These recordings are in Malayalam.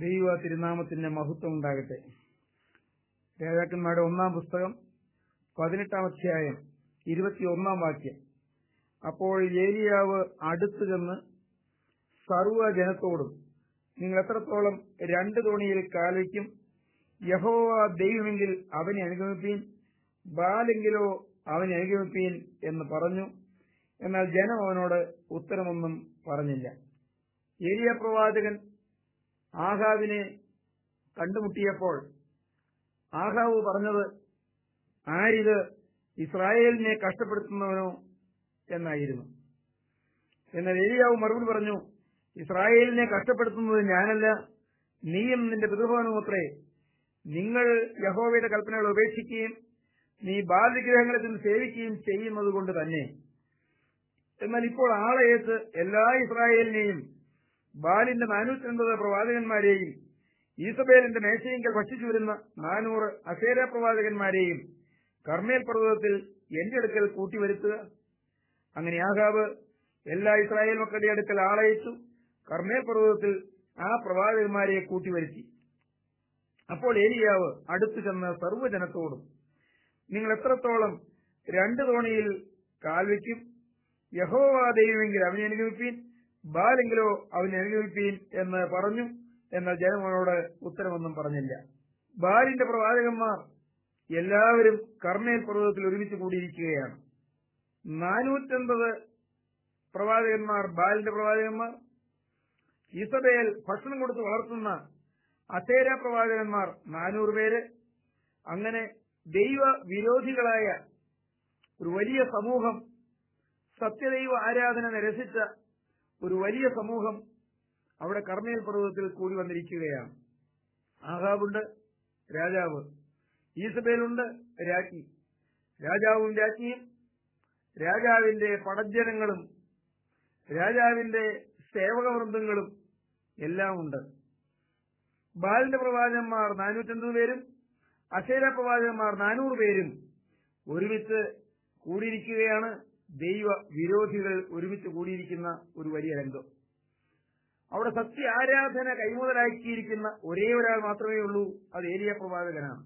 ദൈവ തിരുനാമത്തിന്റെ മഹത്വം ഉണ്ടാകട്ടെ. രാജാക്കന്മാരുടെ ഒന്നാം പുസ്തകം പതിനെട്ടാം അധ്യായം ഇരുപത്തിയൊന്നാം വാക്യം. അപ്പോൾ ഏലിയാവ് അടുത്തു ചെന്ന് സർവജനത്തോടും നിങ്ങൾ എത്രത്തോളം രണ്ട് തോണിയിൽ കാലയ്ക്കും യഹോവ ദൈവമെങ്കിൽ അവനെ അനുഗമിപ്പീൻ ബാലെങ്കിലോ അവനെ അനുഗമിപ്പീൻ എന്ന് പറഞ്ഞു. എന്നാൽ ജനം അവനോട് ഉത്തരമൊന്നും പറഞ്ഞില്ല. ഏലിയ പ്രവാചകൻ ആഹാവിനെ കണ്ടുമുട്ടിയപ്പോൾ ആഹാവ് പറഞ്ഞത് ആരിത് ഇസ്രായേലിനെ കഷ്ടപ്പെടുത്തുന്നവനോ? എന്നായിരുന്നു. എന്നാൽ ഏലിയാവ് മറുപടി പറഞ്ഞു ഇസ്രായേലിനെ കഷ്ടപ്പെടുത്തുന്നത് ഞാനല്ല നീയും നിന്റെ പിതൃഭവനുമത്രേ നിങ്ങൾ യഹോവയുടെ കൽപ്പനകൾ ഉപേക്ഷിക്കുകയും നീ ബാലവിഗ്രഹങ്ങളെ നിന്ന് സേവിക്കുകയും ചെയ്യുന്നത് കൊണ്ട് തന്നെ. എന്നാൽ ഇപ്പോൾ ആളയത്ത് എല്ലാ ഇസ്രായേലിനെയും ബാലിന്റെ നാനൂറ്റി അൻപത് പ്രവാചകന്മാരെയും ഈസബേലിന്റെ മേശയെങ്കിൽ ഭക്ഷിച്ചു വരുന്ന നാനൂറ് അസേര പ്രവാചകന്മാരെയും കർമ്മേൽ പർവതത്തിൽ എന്റെ അടുക്കൽ കൂട്ടിവരുത്തുക. അങ്ങനെ ആഹാബ് എല്ലാ ഇസ്രായേൽ മക്കളുടെ അടുക്കൽ ആളയച്ചു കർമ്മേൽ പർവതത്തിൽ ആ പ്രവാചകന്മാരെ കൂട്ടിവരുത്തി. അപ്പോൾ ഏലിയാവ് അടുത്തു ചെന്ന് സർവജനത്തോടും നിങ്ങൾ എത്രത്തോളം രണ്ടു തോണിയിൽ കാൽവയ്ക്കും യഹോവാ ദൈവമെങ്കിൽ അവനെ അനുഗമിപ്പീൻ ബാലെങ്കിലോ അവനെ അനുഗമിപ്പീൻ എന്ന് പറഞ്ഞു. എന്നാൽ ജനമോനോട് ഉത്തരമൊന്നും പറഞ്ഞില്ല. ബാലിന്റെ പ്രവാചകന്മാർ എല്ലാവരും കർണേൽ പർവതത്തിൽ ഒരുമിച്ച് കൂടിയിരിക്കുകയാണ്. നാനൂറ്റൻപത് പ്രവാചകന്മാർ ബാലിന്റെ പ്രവാചകന്മാർ ഇസബേൽ ഭക്ഷണം കൊടുത്ത് വളർത്തുന്ന അസേര പ്രവാചകന്മാർ നാനൂറ് പേര്. അങ്ങനെ ദൈവ വിരോധികളായ ഒരു വലിയ സമൂഹം സത്യദൈവ ആരാധന നിരസിച്ച ഒരു വലിയ സമൂഹം അവിടെ കർമ്മേൽ പർവതത്തിൽ കൂടി വന്നിരിക്കുകയാണ്. ആഹാബുണ്ട് രാജാവ്. ഈസബേലുണ്ട് രാജ്ഞി. രാജാവും രാജ്ഞിയും രാജാവിന്റെ പടജ്ജനങ്ങളും രാജാവിന്റെ സേവകവൃന്ദങ്ങളും എല്ലാം ഉണ്ട്. ബാലിന്റെ പ്രവാചകന്മാർ നാനൂറ്റൻപത് പേരും അശേര പ്രവാചകന്മാർ നാനൂറ് പേരും ഒരുമിച്ച് കൂടിയിരിക്കുകയാണ്. ദൈവ വിരോധികൾ ഒരുമിച്ച് കൂടിയിരിക്കുന്ന ഒരു വലിയ രംഗം. അവിടെ സത്യ ആരാധന കൈമുതലാക്കിയിരിക്കുന്ന ഒരേ ഒരാൾ മാത്രമേ ഉള്ളൂ അത് ഏലിയ പ്രവാചകനാണ്.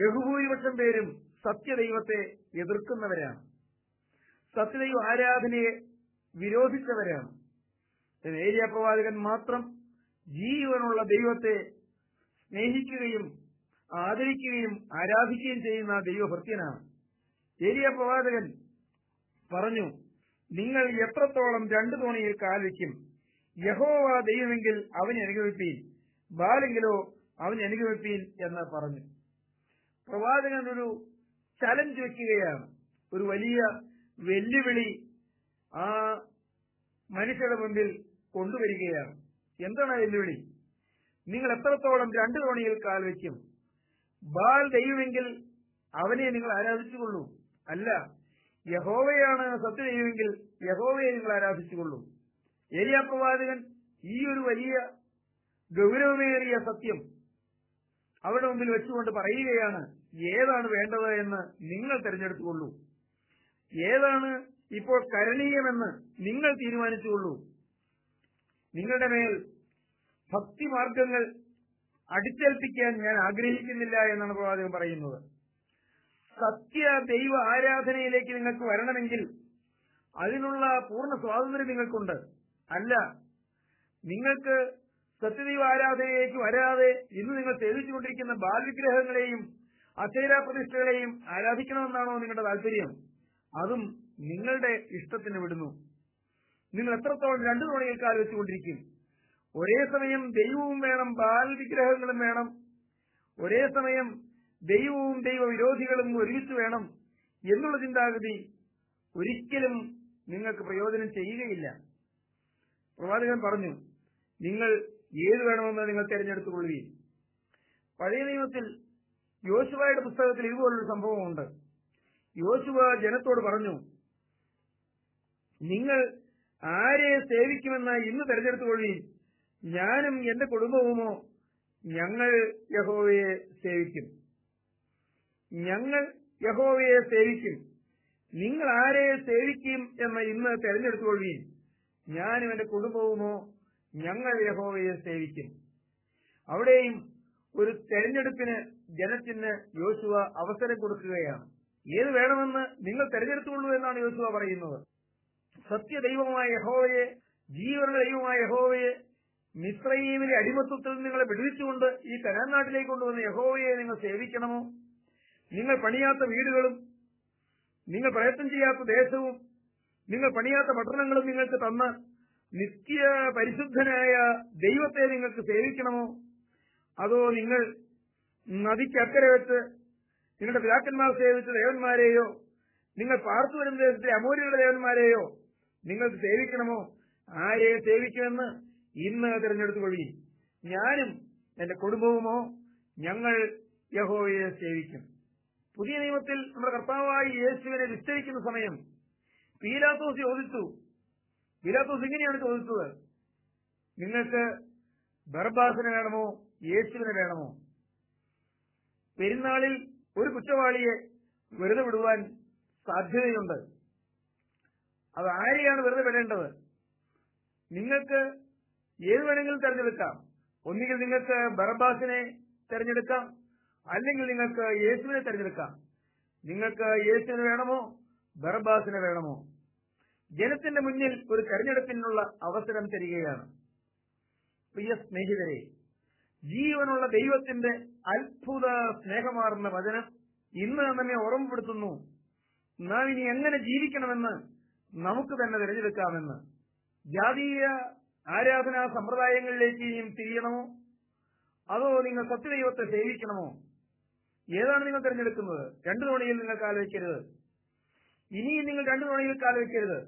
ബഹുഭൂരിപക്ഷം പേരും സത്യദൈവത്തെ എതിർക്കുന്നവരാണ്. സത്യദൈവ ആരാധനയെ വിരോധിച്ചവരാണ്. ഏലിയ പ്രവാചകൻ മാത്രം ജീവനുള്ള ദൈവത്തെ സ്നേഹിക്കുകയും ആദരിക്കുകയും ആരാധിക്കുകയും ചെയ്യുന്ന ദൈവഭൃത്യനാണ്. ഏലിയ പ്രവാചകൻ പറഞ്ഞു നിങ്ങൾ എത്രത്തോളം രണ്ടു തോണിയിൽ കാൽവയ്ക്കും യഹോവ ദൈവമെങ്കിൽ അവനെ അനുഗമിപ്പീൻ ബാലെങ്കിലോ അവനെ അനുഗമിപ്പീൻ എന്ന് പറഞ്ഞു. പ്രവാചകൻ ഒരു ചലഞ്ച് വെക്കുകയാണ്. ഒരു വലിയ വെല്ലുവിളി ആ മനുഷ്യരുടെ മുമ്പിൽ കൊണ്ടുവരികയാണ്. എന്താണ് വെല്ലുവിളി? നിങ്ങൾ എത്രത്തോളം രണ്ടു തോണിയിൽ കാൽ വയ്ക്കും ബാൽ ദൈവമെങ്കിൽ അവനെ നിങ്ങൾ ആരാധിച്ചുകൊള്ളൂ. അല്ല യഹോവയാണ് സത്യദൈവമെങ്കിൽ യഹോവയെ നിങ്ങൾ ആരാധിച്ചുകൊള്ളൂ. ഏലിയ പ്രവാചകൻ ഈ ഒരു വലിയ ഗൗരവമേറിയ സത്യം അവരുടെ മുമ്പിൽ വെച്ചുകൊണ്ട് പറയുകയാണ് ഏതാണ് വേണ്ടത് എന്ന് നിങ്ങൾ തിരഞ്ഞെടുത്തുകൊള്ളൂ. ഏതാണ് ഇപ്പോൾ കരണീയമെന്ന് നിങ്ങൾ തീരുമാനിച്ചുകൊള്ളൂ. നിങ്ങളുടെ മേൽ ഭക്തിമാർഗങ്ങൾ അടിച്ചേൽപ്പിക്കാൻ ഞാൻ ആഗ്രഹിക്കുന്നില്ല എന്നാണ് പ്രവാചകൻ പറയുന്നത്. സത്യ ദൈവ ആരാധനയിലേക്ക് നിങ്ങൾക്ക് വരണമെങ്കിൽ അതിനുള്ള പൂർണ സ്വാതന്ത്ര്യം നിങ്ങൾക്കുണ്ട്. അല്ല നിങ്ങൾക്ക് സത്യദൈവ ആരാധനയിലേക്ക് വരാതെ ഇന്ന് നിങ്ങൾ സേവിച്ചുകൊണ്ടിരിക്കുന്ന ബാലവിഗ്രഹങ്ങളെയും അചേര പ്രതിഷ്ഠകളെയും ആരാധിക്കണമെന്നാണോ നിങ്ങളുടെ താല്പര്യം. അതും നിങ്ങളുടെ ഇഷ്ടത്തിന് വിടുന്നു. നിങ്ങൾ എത്രത്തോളം രണ്ടു തോണിയിൽ കാൽ വെച്ചുകൊണ്ടിരിക്കും? ഒരേ സമയം ദൈവവും വേണം ബാലവിഗ്രഹങ്ങളും വേണം. ഒരേ സമയം ദൈവവും ദൈവവിരോധികളും ഒരുമിച്ച് വേണം എന്നുള്ള ചിന്താഗതി ഒരിക്കലും നിങ്ങൾക്ക് പ്രയോജനം ചെയ്യുകയില്ല. പ്രവാചകൻ പറഞ്ഞു നിങ്ങൾ ഏത് വേണമെന്ന് നിങ്ങൾ തിരഞ്ഞെടുത്തുകൊള്ളുകയും പഴയ നിയമത്തിൽ യോശുവയുടെ പുസ്തകത്തിൽ ഇതുപോലൊരു സംഭവമുണ്ട്. യോശുവ ജനത്തോട് പറഞ്ഞു നിങ്ങൾ ആരെ സേവിക്കുമെന്ന് ഇന്ന് തെരഞ്ഞെടുത്തുകൊള്ളുകയും ഞാനും എന്റെ കുടുംബവുമോ ഞങ്ങൾ യഹോവയെ സേവിക്കും. ഞങ്ങൾ യഹോവയെ സേവിക്കും. നിങ്ങൾ ആരെ സേവിക്കും എന്ന് ഇന്ന് തെരഞ്ഞെടുത്തുകൊള്ളുകയും ഞാനും എന്റെ കുടുംബവുമോ ഞങ്ങൾ യഹോവയെ സേവിക്കും. അവിടെയും ഒരു തെരഞ്ഞെടുപ്പിന് ജനത്തിന് യോശുവ അവസരം കൊടുക്കുകയാണ്. ഏത് വേണമെന്ന് നിങ്ങൾ തെരഞ്ഞെടുത്തുള്ളൂ എന്നാണ് യോശുവ പറയുന്നത്. സത്യദൈവമായ യഹോവയെ ജീവനുള്ള ദൈവമായ യഹോവയെ മിശ്രയീമിലെ അടിമത്വത്തിൽ നിങ്ങളെ വിടുവിച്ചുകൊണ്ട് ഈ കനാൻ നാട്ടിലേക്ക് കൊണ്ടുവന്ന യഹോവയെ നിങ്ങൾ സേവിക്കണമോ? നിങ്ങൾ പണിയാത്ത വീടുകളും നിങ്ങൾ പ്രയത്നം ചെയ്യാത്ത ദേശവും നിങ്ങൾ പണിയാത്ത പട്ടണങ്ങളും നിങ്ങൾക്ക് തന്ന നിത്യ പരിശുദ്ധനായ ദൈവത്തെ നിങ്ങൾക്ക് സേവിക്കണമോ? അതോ നിങ്ങൾ നദിക്കക്കരെ വെച്ച് നിങ്ങളുടെ പിതാക്കന്മാർ സേവിച്ച ദേവന്മാരെയോ നിങ്ങൾ പാർത്തു വരുന്ന ദേശത്തെ അമൂര്യരുടെ ദേവന്മാരെയോ നിങ്ങൾക്ക് സേവിക്കണമോ? ആരെ സേവിക്കുമെന്ന് ഇന്ന് തിരഞ്ഞെടുത്തു കൊള്ളി ഞാനും എന്റെ കുടുംബവുമോ ഞങ്ങൾ യഹോവയെ സേവിക്കും. പുതിയ നിയമത്തിൽ നമ്മുടെ കർത്താവായി യേശുവിനെ വിസ്തരിക്കുന്ന സമയം പീലാത്തോസ് ചോദിച്ചു. പീലാത്തോസ് ഇങ്ങനെയാണ് ചോദിച്ചത്. നിങ്ങൾക്ക് ബർബാസിനെ വേണമോ? യേശുവിനെ വേണമോ? പെരുന്നാളിൽ ഒരു കുറ്റവാളിയെ വെറുതെ വിടുവാൻ സാധ്യതയുണ്ട്. അത് ആരെയാണ് വെറുതെ വിടേണ്ടത്? നിങ്ങൾക്ക് ഏത് വേണമെങ്കിലും തെരഞ്ഞെടുക്കാം. ഒന്നുകിൽ നിങ്ങൾക്ക് ബർബാസിനെ തെരഞ്ഞെടുക്കാം. അല്ലെങ്കിൽ നിങ്ങൾക്ക് യേശുവിനെ തെരഞ്ഞെടുക്കാം. നിങ്ങൾക്ക് യേശുവിനെ വേണമോ? ബർബാസിനെ വേണമോ? ജനത്തിന്റെ മുന്നിൽ ഒരു തെരഞ്ഞെടുപ്പിനുള്ള അവസരം തരികയാണ്. പ്രിയ സ്നേഹിതരെ ജീവനുള്ള ദൈവത്തിന്റെ അത്ഭുത സ്നേഹമാർന്ന വചനം ഇന്ന് നമ്മെ ഓർമ്മപ്പെടുത്തുന്നു. നാം ഇനി എങ്ങനെ ജീവിക്കണമെന്ന് നമുക്ക് തന്നെ തിരഞ്ഞെടുക്കാമെന്ന്. ജാതീയ ആരാധനാ സമ്പ്രദായങ്ങളിലേക്ക് ഇനിയും തിരിയണമോ? അതോ നിങ്ങൾ സത്യദൈവത്തെ സേവിക്കണമോ? ഏതാണ് നിങ്ങൾ തിരഞ്ഞെടുക്കുന്നത്? രണ്ടു തോണിയിൽ നിങ്ങൾ കാൽവെക്കരുത് ഇനിയും നിങ്ങൾ രണ്ടു തവണയിൽ കാൽവെക്കരുത്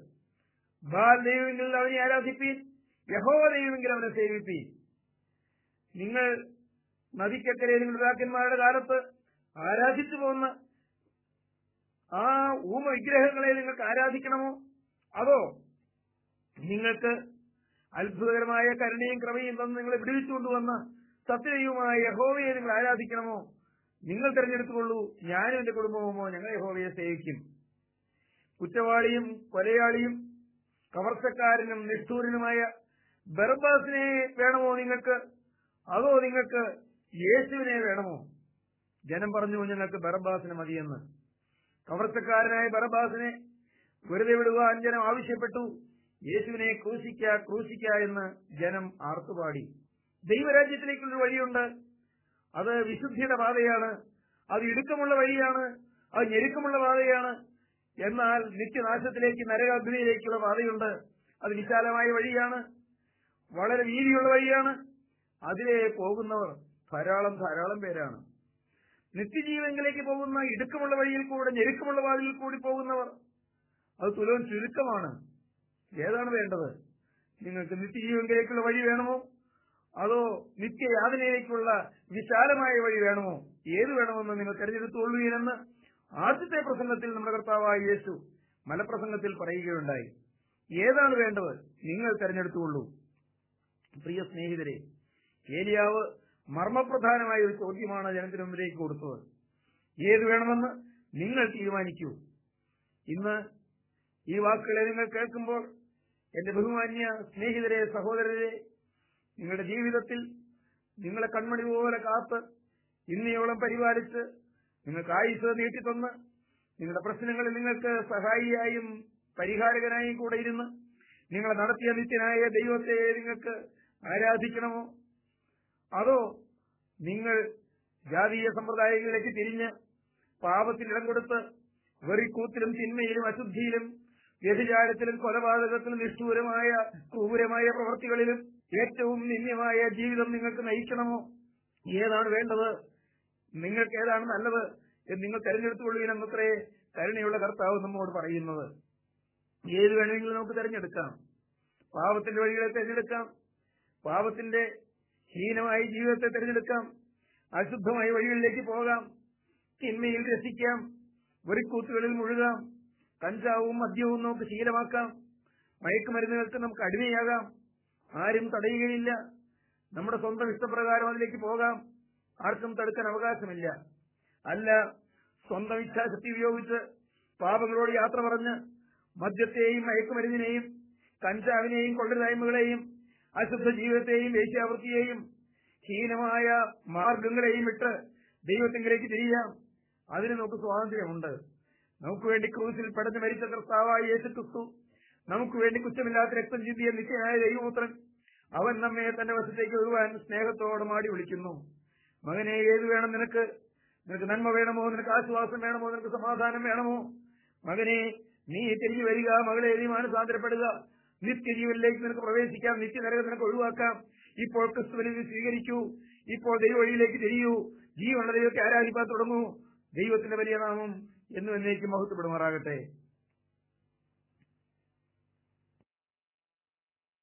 ബാൽ ദൈവമെങ്കിൽ അവനെ ആരാധിപ്പീൻ? യഹോ ദൈവമെങ്കിൽ അവനെ സേവിപ്പീൻ. നിങ്ങൾ നദിക്കക്കരെ നിങ്ങളുടെ പിതാക്കന്മാരുടെ കാലത്ത് ആരാധിച്ചു പോകുന്ന ആ ഊമ വിഗ്രഹങ്ങളെ നിങ്ങൾക്ക് ആരാധിക്കണമോ? അതോ നിങ്ങൾക്ക് അത്ഭുതകരമായ കരുണയും ക്രമയും തന്ന് നിങ്ങളെ വിടുവിച്ചുകൊണ്ടുവന്ന സത്യയുമായ യഹോവയെ നിങ്ങൾ ആരാധിക്കണമോ? നിങ്ങൾ തെരഞ്ഞെടുത്തുകൊള്ളൂ ഞാനും എന്റെ കുടുംബവുമോ ഞങ്ങളെ യഹോവയെ സേവിക്കും കുറ്റവാളിയും കൊലയാളിയും കവർച്ചക്കാരനും നിഷ്ഠൂരനുമായ ബർബാസിനെ വേണമോ നിങ്ങൾക്ക്? അതോ നിങ്ങൾക്ക് യേശുവിനെ വേണമോ? ജനം പറഞ്ഞു ഞങ്ങൾക്ക് ബറബാസിനെ മതിയെന്ന്. കവർച്ചക്കാരനായ ബറബാസിനെ വെറുതെ വിടുവാൻ ജനം ആവശ്യപ്പെട്ടു. യേശുവിനെ ക്രൂശിക്ക ക്രൂശിക്ക എന്ന് ജനം ആർത്തുപാടി. ദൈവരാജ്യത്തിലേക്കുള്ള വഴിയുണ്ട്. അത് വിശുദ്ധിയുടെ പാതയാണ്. അത് ഇടുക്കമുള്ള വഴിയാണ്. അത് ഞെരുക്കമുള്ള പാതയാണ്. എന്നാൽ നിത്യനാശത്തിലേക്ക് നരകാഗ്നിയിലേക്കുള്ള പാതയുണ്ട്. അത് വിശാലമായ വഴിയാണ്. വളരെ വീതിയുള്ള വഴിയാണ്. അതിലെ പോകുന്നവർ ധാരാളം ധാരാളം പേരാണ്. നിത്യജീവനിലേക്ക് പോകുന്ന ഇടുക്കമുള്ള വഴിയിൽ കൂടെ ഞെരുക്കമുള്ള വാതിലിൽ കൂടി പോകുന്നവർ അത് തുലവും ചുരുക്കമാണ്. ഏതാണ് വേണ്ടത്? നിങ്ങൾക്ക് നിത്യജീവനിലേക്കുള്ള വഴി വേണമോ? അതോ നിത്യയാതനയിലേക്കുള്ള വിശാലമായ വഴി വേണമോ? ഏത് വേണമെന്ന് നിങ്ങൾ തെരഞ്ഞെടുത്തുകൊള്ളൂ എന്ന് ആദ്യത്തെ പ്രസംഗത്തിൽ നമ്മുടെ കർത്താവായ യേശു മലപ്രസംഗത്തിൽ പറയുകയുണ്ടായി. ഏതാണ് വേണ്ടത്? നിങ്ങൾ തെരഞ്ഞെടുത്തുകൊള്ളൂ. പ്രിയ സ്നേഹിതരെ ഏലിയാവ് മർമ്മപ്രധാനമായ ഒരു ചോദ്യമാണ് ജനത്തിന് മുമ്പിലേക്ക് കൊടുത്തത്. ഏത് വേണമെന്ന് നിങ്ങൾ തീരുമാനിക്കൂ. ഇന്ന് ഈ വാക്കുകളെ നിങ്ങൾ കേൾക്കുമ്പോൾ എന്റെ ബഹുമാന്യ സ്നേഹിതരെ സഹോദരരെ നിങ്ങളുടെ ജീവിതത്തിൽ നിങ്ങളെ കൺമണി പോലെ കാത്ത് ഇന്നിയോളം പരിപാലിച്ച് നിങ്ങൾക്ക് ആയുസ് നീട്ടിത്തന്ന് നിങ്ങളുടെ പ്രശ്നങ്ങളിൽ നിങ്ങൾക്ക് സഹായിയായും പരിഹാരകനായും കൂടെ ഇരുന്ന് നിങ്ങളെ നടത്തിയ നിത്യനായ ദൈവത്തെ നിങ്ങൾക്ക് ആരാധിക്കണമോ? അതോ നിങ്ങൾ ജാതീയ സമ്പ്രദായങ്ങളിലേക്ക് തിരിഞ്ഞ് പാപത്തിൽ ഇടം കൊടുത്ത് വെറിക്കൂത്തിലും തിന്മയിലും അശുദ്ധിയിലും വ്യഭിചാരത്തിലും കൊലപാതകത്തിലും നിഷ്ഠൂരമായ ക്രൂരമായ പ്രവൃത്തികളിലും ഏറ്റവും നിന്ദ്യമായ ജീവിതം നിങ്ങൾക്ക് നയിക്കണമോ? ഏതാണ് വേണ്ടത്? നിങ്ങൾക്ക് ഏതാണ് നല്ലത് എന്ന് നിങ്ങൾ തെരഞ്ഞെടുത്തുകൊള്ളുവിനെന്നത്രേ കരുണയുള്ള കർത്താവ് നമ്മോട് പറയുന്നത്. ഏത് വേണമെങ്കിലും നമുക്ക് തെരഞ്ഞെടുക്കാം. പാപത്തിന്റെ വഴികളെ തെരഞ്ഞെടുക്കാം. പാപത്തിന്റെ ഹീനമായ ജീവിതത്തെ തെരഞ്ഞെടുക്കാം. അശുദ്ധമായ വഴികളിലേക്ക് പോകാം. തിന്മയിൽ രസിക്കാം. വെറിക്കൂത്തുകളിൽ മുഴുകാം. കഞ്ചാവും മദ്യവും നമുക്ക് ശീലമാക്കാം. മയക്കുമരുന്നുകൾക്ക് നമുക്ക് അടിമയാകാം. ആരും തടയുകയില്ല. നമ്മുടെ സ്വന്തം ഇഷ്ടപ്രകാരം അതിലേക്ക് പോകാം. ആർക്കും തടുക്കാൻ അവകാശമില്ല. അല്ല സ്വന്തം ഇച്ഛാശക്തി ഉപയോഗിച്ച് പാപങ്ങളോട് യാത്ര പറഞ്ഞ് മദ്യത്തെയും മയക്കുമരുന്നിനെയും കഞ്ചാവിനെയും കൊള്ളരുതായ്മകളെയും അശുദ്ധ ജീവിതത്തെയും വേശ്യാവൃത്തിയെയും ഹീനമായ മാർഗങ്ങളെയും ഇട്ട് ദൈവത്തിങ്കിലേക്ക് തിരിയാം. അതിന് നമുക്ക് സ്വാതന്ത്ര്യമുണ്ട്. നമുക്ക് വേണ്ടി ക്രൂസിൽ പടഞ്ഞു മരിച്ച കർത്താവായി യേശു നമുക്ക് വേണ്ടി കുറ്റമില്ലാത്ത രക്തം ചിന്തിയ നിശ്ചയനായ ദൈവപുത്രൻ അവൻ നമ്മെ തന്റെ വശത്തേക്ക് വരുവാൻ സ്നേഹത്തോടെ മാടി വിളിക്കുന്നു. മകനെ ഏത് വേണം നിനക്ക്? നിനക്ക് നന്മ വേണമോ? നിനക്ക് ആശ്വാസം വേണമോ? നിനക്ക് സമാധാനം വേണമോ? മകനെ നീ തിരിഞ്ഞു വരിക മകളെ നീ മാനസാന്തരപ്പെടുക. നിത്യജീവനിലേക്ക് നിനക്ക് പ്രവേശിക്കാം നിത്യനരകം നിനക്ക് ഒഴിവാക്കാം. ഇപ്പോൾ ക്രിസ്തുവിനെ സ്വീകരിക്കൂ. ഇപ്പോൾ ദൈവവഴിയിലേക്ക് തിരിയൂ. ജീവനുള്ള ദൈവത്തെ ആരാധിപ്പാൻ തുടങ്ങൂ. ദൈവത്തിന്റെ വലിയ നാമം എന്നും എന്നേക്ക് മഹത്വപ്പെടുമാറാകട്ടെ.